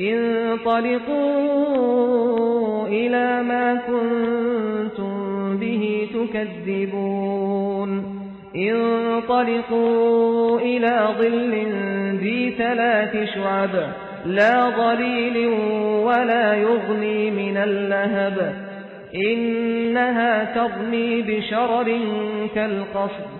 انطلقوا إلى ما كنتم به تكذبون. انطلقوا إلى ظل ذي ثلاث شعب لا ظليل ولا يغني من اللهب. إنها ترمي بشرر كالقصر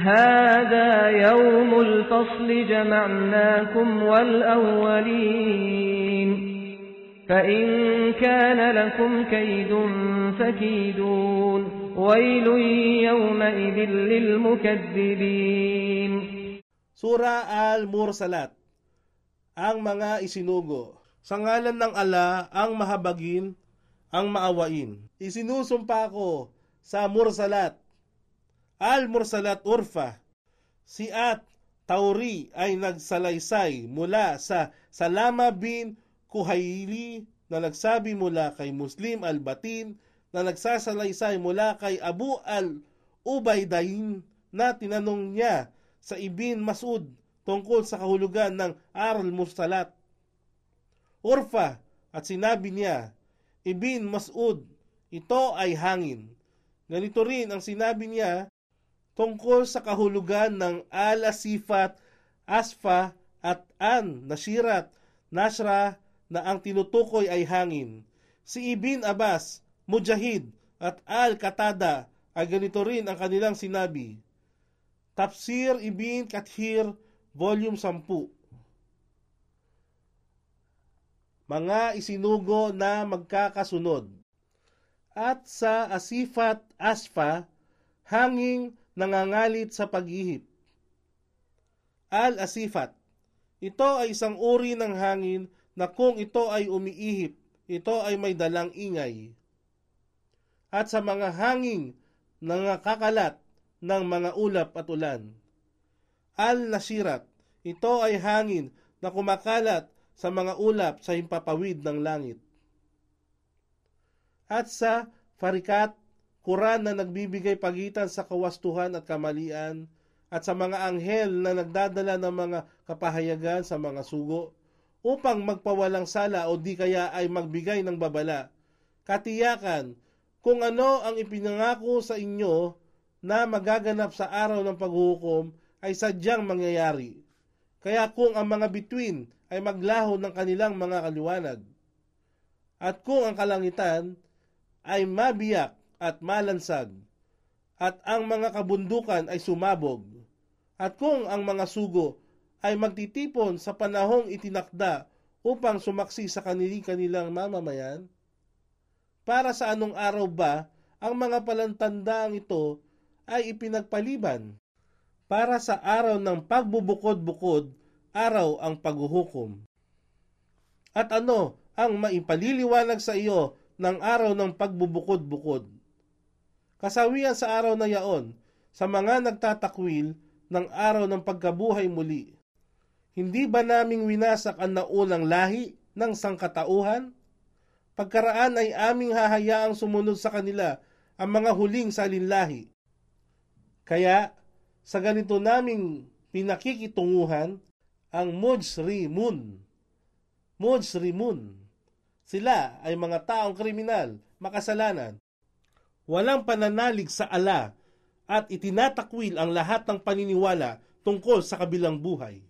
هذا يوم الفصل جمعناكم والأولين فإن كان لكم كيد فكيدون ويل يومئذ للمكذبين Sura Al-Mursalat Ang mga isinugo Sa ngalan ng ala ang mahabagin, ang maawain. Isinusumpa ko sa Mursalat Al-Mursalat Urfa Si At Tauri ay nagsalaysay mula sa Salama bin Kuhaili na nagsabi mula kay Muslim al-Batin na nagsasalaysay mula kay Abu al-Ubaydain na tinanong niya sa Ibn Masud tungkol sa kahulugan ng Aral Mursalat. Urfa at sinabi niya, Ibn Masud, ito ay hangin. Ganito rin ang sinabi niya tungkol sa kahulugan ng Al-Asifat, Asfa at An, Nashirat, Nashra na ang tinutukoy ay hangin. Si Ibn Abbas, Mujahid at Al-Katada ay ganito rin ang kanilang sinabi. Tafsir Ibn Kathir, Volume 10 Mga isinugo na magkakasunod At sa Asifat Asfa, hanging nangangalit sa paghihip. Al-Asifat Ito ay isang uri ng hangin na kung ito ay umiihip, ito ay may dalang ingay. At sa mga hanging nangakakalat ng mga ulap at ulan. Al-Nasirat, ito ay hangin na kumakalat sa mga ulap sa himpapawid ng langit. At sa Farikat, Quran na nagbibigay pagitan sa kawastuhan at kamalian, at sa mga anghel na nagdadala ng mga kapahayagan sa mga sugo, upang magpawalang sala o di kaya ay magbigay ng babala. Katiyakan, kung ano ang ipinangako sa inyo na magaganap sa araw ng paghuhukom ay sadyang mangyayari. Kaya kung ang mga bituin ay maglaho ng kanilang mga kaliwanag, at kung ang kalangitan ay mabiyak at malansag, at ang mga kabundukan ay sumabog, at kung ang mga sugo ay magtitipon sa panahong itinakda upang sumaksi sa kanili kanilang mamamayan, para sa anong araw ba ang mga palantandaang ito ay ipinagpaliban? Para sa araw ng pagbubukod-bukod, araw ang paghuhukom. At ano ang maipaliliwanag sa iyo ng araw ng pagbubukod-bukod? Kasawian sa araw na yaon, sa mga nagtatakwil ng araw ng pagkabuhay muli. Hindi ba naming winasak ang naunang lahi ng sangkatauhan? Pagkaraan ay aming hahayaang sumunod sa kanila ang mga huling salinlahi. Kaya, sa ganito naming pinakikitunguhan, ang Mujrimun. Mujrimun. Sila ay mga taong kriminal, makasalanan. Walang pananalig sa ala at itinatakwil ang lahat ng paniniwala tungkol sa kabilang buhay.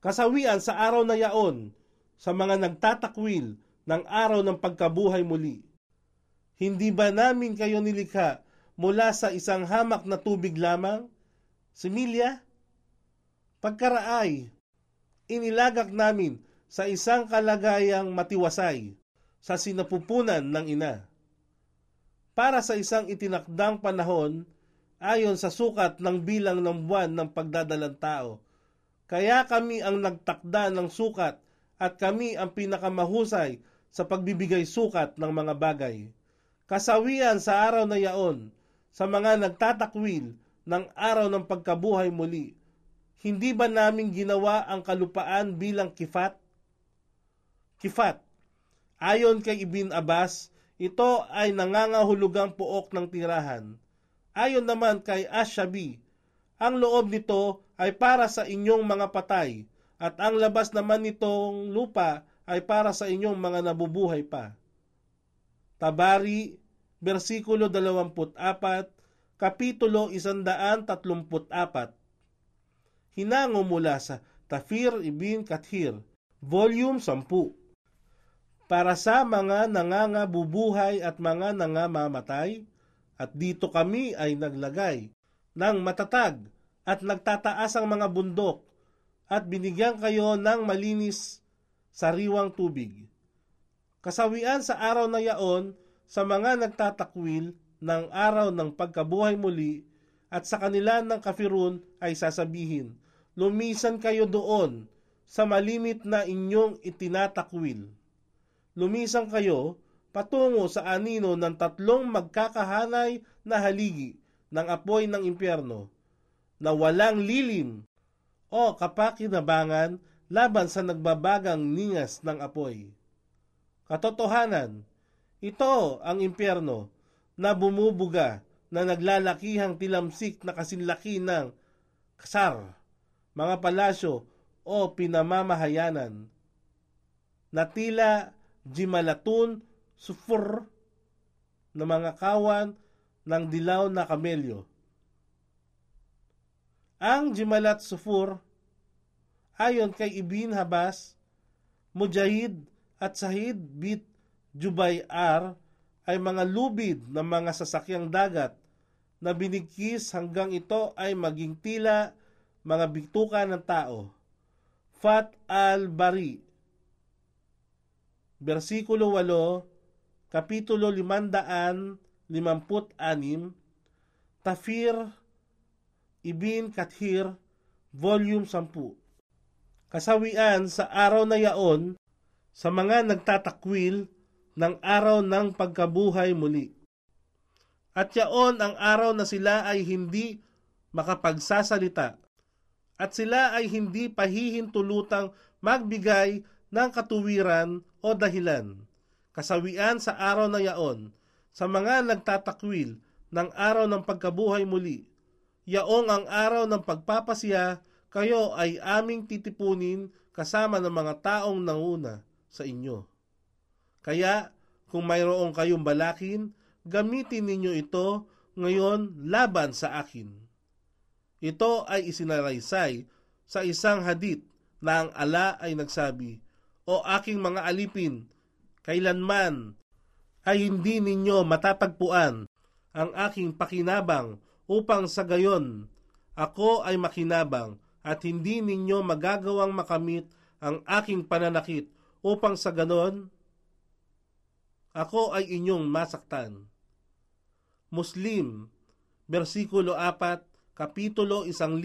Kasawian sa araw na yaon, sa mga nagtatakwil ng araw ng pagkabuhay muli. Hindi ba namin kayo nilikha mula sa isang hamak na tubig lamang? Similya? Pagkaraay, inilagak namin sa isang kalagayang matiwasay sa sinapupunan ng ina. Para sa isang itinakdang panahon, ayon sa sukat ng bilang ng buwan ng pagdadalang tao. Kaya kami ang nagtakda ng sukat at kami ang pinakamahusay sa pagbibigay sukat ng mga bagay. Kasawian sa araw na yaon, sa mga nagtatakwil ng araw ng pagkabuhay muli, hindi ba namin ginawa ang kalupaan bilang kifat? Kifat. Ayon kay Ibn Abbas, ito ay nangangahulugang puok ng tirahan. Ayon naman kay Ashabi, ang loob nito ay para sa inyong mga patay at ang labas naman nitong lupa ay para sa inyong mga nabubuhay pa. Tabari, versikulo 24, kapitulo 134. Hinango mula sa Tafir Ibn Kathir, volume 10. Para sa mga nangangabubuhay at mga nangamamatay, at dito kami ay naglagay ng matatag at nagtataas ang mga bundok at binigyan kayo ng malinis sariwang tubig. Kasawian sa araw na yaon sa mga nagtatakwil ng araw ng pagkabuhay muli at sa kanila ng kafirun ay sasabihin, Lumisan kayo doon sa malimit na inyong itinatakwil. Lumisan kayo patungo sa anino ng tatlong magkakahanay na haligi ng apoy ng impyerno na walang lilim o kapakinabangan laban sa nagbabagang ningas ng apoy. Katotohanan, ito ang impyerno na bumubuga na naglalakihang tilamsik na kasinlaki ng kasar, mga palasyo o pinamamahayanan na tila jimalatun sufur na mga kawan ng dilaw na kamelyo ang Jimalat Sufur, ayon kay Ibn Habas, Mujahid at Sahid bit Jubay ay mga lubid ng mga sasakyang dagat na binigkis hanggang ito ay maging tila mga bituka ng tao. Fat al-Bari Versikulo 8, Kapitulo 556, Tafir Ibn Kathir, Volume 10. Kasawian sa araw na yaon sa mga nagtatakwil ng araw ng pagkabuhay muli. At yaon ang araw na sila ay hindi makapagsasalita at sila ay hindi pahihintulutang magbigay ng katuwiran o dahilan. Kasawian sa araw na yaon sa mga nagtatakwil ng araw ng pagkabuhay muli yaong ang araw ng pagpapasya, kayo ay aming titipunin kasama ng mga taong nanguna sa inyo. Kaya, kung mayroong kayong balakin, gamitin ninyo ito, ngayon laban sa akin. Ito ay isinalaysay sa isang hadith na ang ala ay nagsabi, O aking mga alipin, kailanman ay hindi ninyo matatagpuan ang aking pakinabang upang sa gayon ako ay makinabang at hindi ninyo magagawang makamit ang aking pananakit upang sa ganon ako ay inyong masaktan. Muslim, versikulo 4, kapitulo 1000,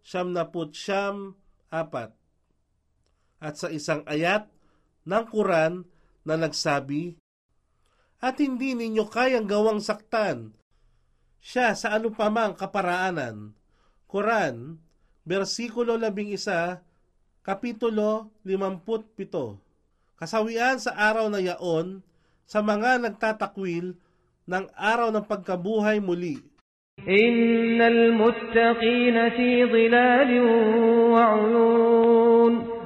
siyam na siyam, apat. At sa isang ayat ng Quran na nagsabi, At hindi ninyo kayang gawang saktan siya sa anupamang kaparaanan. Quran, versikulo 11, kapitulo 57. Kasawian sa araw na yaon, sa mga nagtatakwil ng araw ng pagkabuhay muli. Innal muttaqina fi dhilalin wa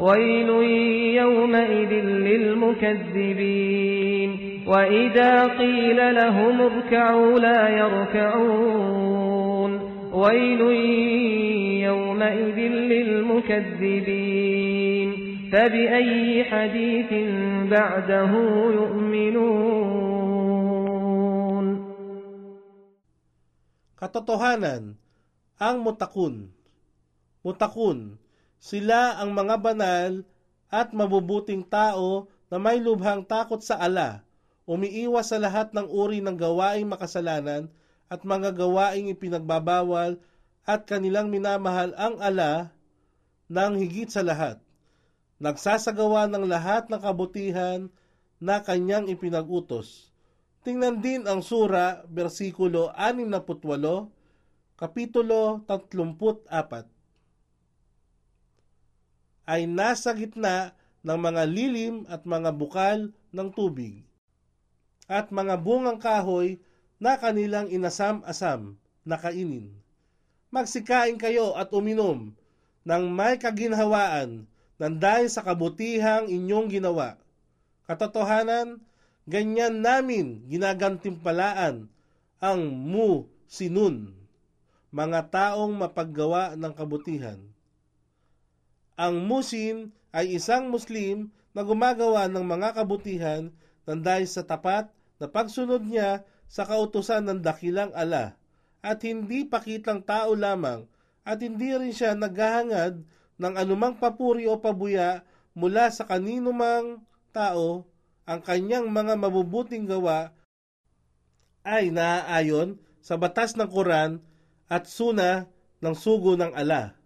ويل يومئذ للمكذبين وإذا قيل لهم اركعوا لا يركعون ويل يومئذ للمكذبين فبأي حديث بعده يؤمنون Katotohanan, ang mutakun. Mutakun, sila ang mga banal at mabubuting tao na may lubhang takot sa ala, umiiwas sa lahat ng uri ng gawaing makasalanan at mga gawaing ipinagbabawal at kanilang minamahal ang ala ng higit sa lahat nagsasagawa ng lahat ng kabutihan na kanyang ipinag-utos. Tingnan din ang sura, versikulo 68, kapitulo 34. Ay nasa gitna ng mga lilim at mga bukal ng tubig at mga bungang kahoy na kanilang inasam-asam na kainin. Magsikain kayo at uminom ng may kaginhawaan nang dahil sa kabutihang inyong ginawa. Katotohanan, ganyan namin ginagantimpalaan ang mu sinun, mga taong mapaggawa ng kabutihan. Ang musin ay isang Muslim na gumagawa ng mga kabutihan nang dahil sa tapat na pagsunod niya sa kautusan ng dakilang ala at hindi pakitang tao lamang at hindi rin siya naghahangad ng anumang papuri o pabuya mula sa kanino mang tao, ang kanyang mga mabubuting gawa ay naaayon sa batas ng Quran at suna ng sugo ng ala.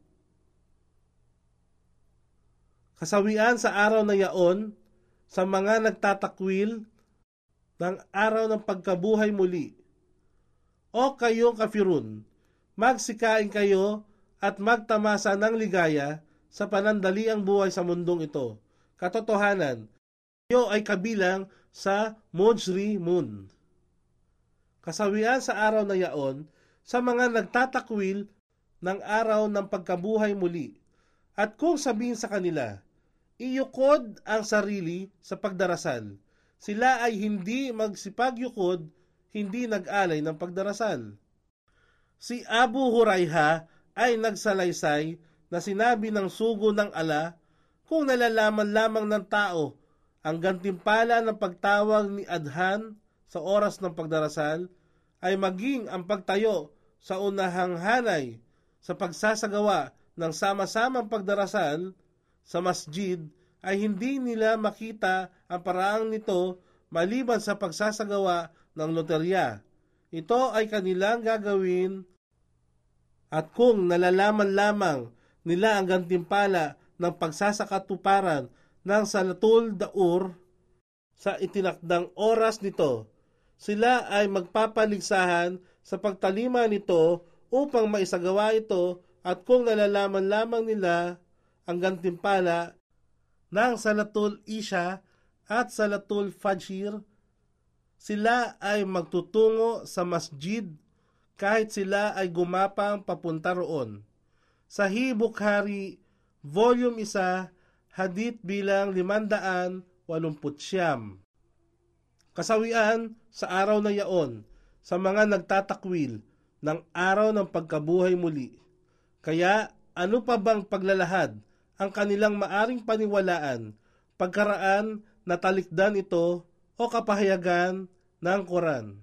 Kasawian sa araw na yaon sa mga nagtatakwil ng araw ng pagkabuhay muli. O kayong kafirun, magsikain kayo at magtamasa ng ligaya sa panandaliang buhay sa mundong ito. Katotohanan, iyo ay kabilang sa Mojri Moon. Kasawian sa araw na yaon sa mga nagtatakwil ng araw ng pagkabuhay muli. At kung sabihin sa kanila, iyukod ang sarili sa pagdarasal. Sila ay hindi magsipagyukod, hindi nag-alay ng pagdarasal. Si Abu Hurayha ay nagsalaysay na sinabi ng sugo ng ala kung nalalaman lamang ng tao ang gantimpala ng pagtawag ni Adhan sa oras ng pagdarasal ay maging ang pagtayo sa unahang hanay sa pagsasagawa ng sama-samang pagdarasal sa masjid ay hindi nila makita ang paraang nito maliban sa pagsasagawa ng loterya. Ito ay kanilang gagawin at kung nalalaman lamang nila ang gantimpala ng pagsasakatuparan ng Salatul Daur sa itinakdang oras nito, sila ay magpapaligsahan sa pagtalima nito upang maisagawa ito at kung nalalaman lamang nila ang gantimpala ng Salatul Isha at Salatul Fajr, sila ay magtutungo sa masjid kahit sila ay gumapang papunta roon. Sahih Bukhari, Volume 1, Hadith bilang 589. Kasawian sa araw na yaon sa mga nagtatakwil ng araw ng pagkabuhay muli. Kaya ano pa bang paglalahad ang kanilang maaring paniwalaan pagkaraan na talikdan ito o kapahayagan ng Quran.